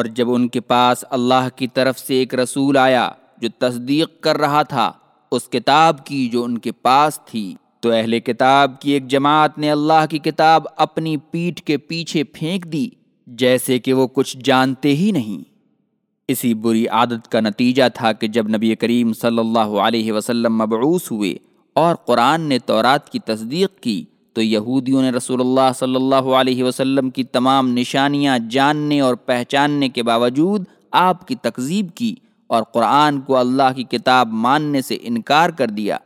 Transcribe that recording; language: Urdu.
اور جب ان کے پاس اللہ کی طرف سے ایک رسول آیا جو تصدیق کر رہا تھا، اس کتاب کی جو ان کے پاس تھی۔ تو اہل کتاب کی ایک جماعت نے اللہ کی کتاب اپنی پیٹھ کے پیچھے پھینک دی، جیسے کہ وہ کچھ جانتے ہی نہیں۔ اسی بری عادت کا نتیجہ تھا کہ جب نبی کریم صلی اللہ علیہ وسلم مبعوث ہوئے اور قرآن نے تورات کی تصدیق کی تو یہودیوں نے رسول اللہ صلی اللہ علیہ وسلم کی تمام نشانیاں جاننے اور پہچاننے کے باوجود آپ کی تکذیب کی اور قرآن کو اللہ کی کتاب ماننے سے انکار کر دیا۔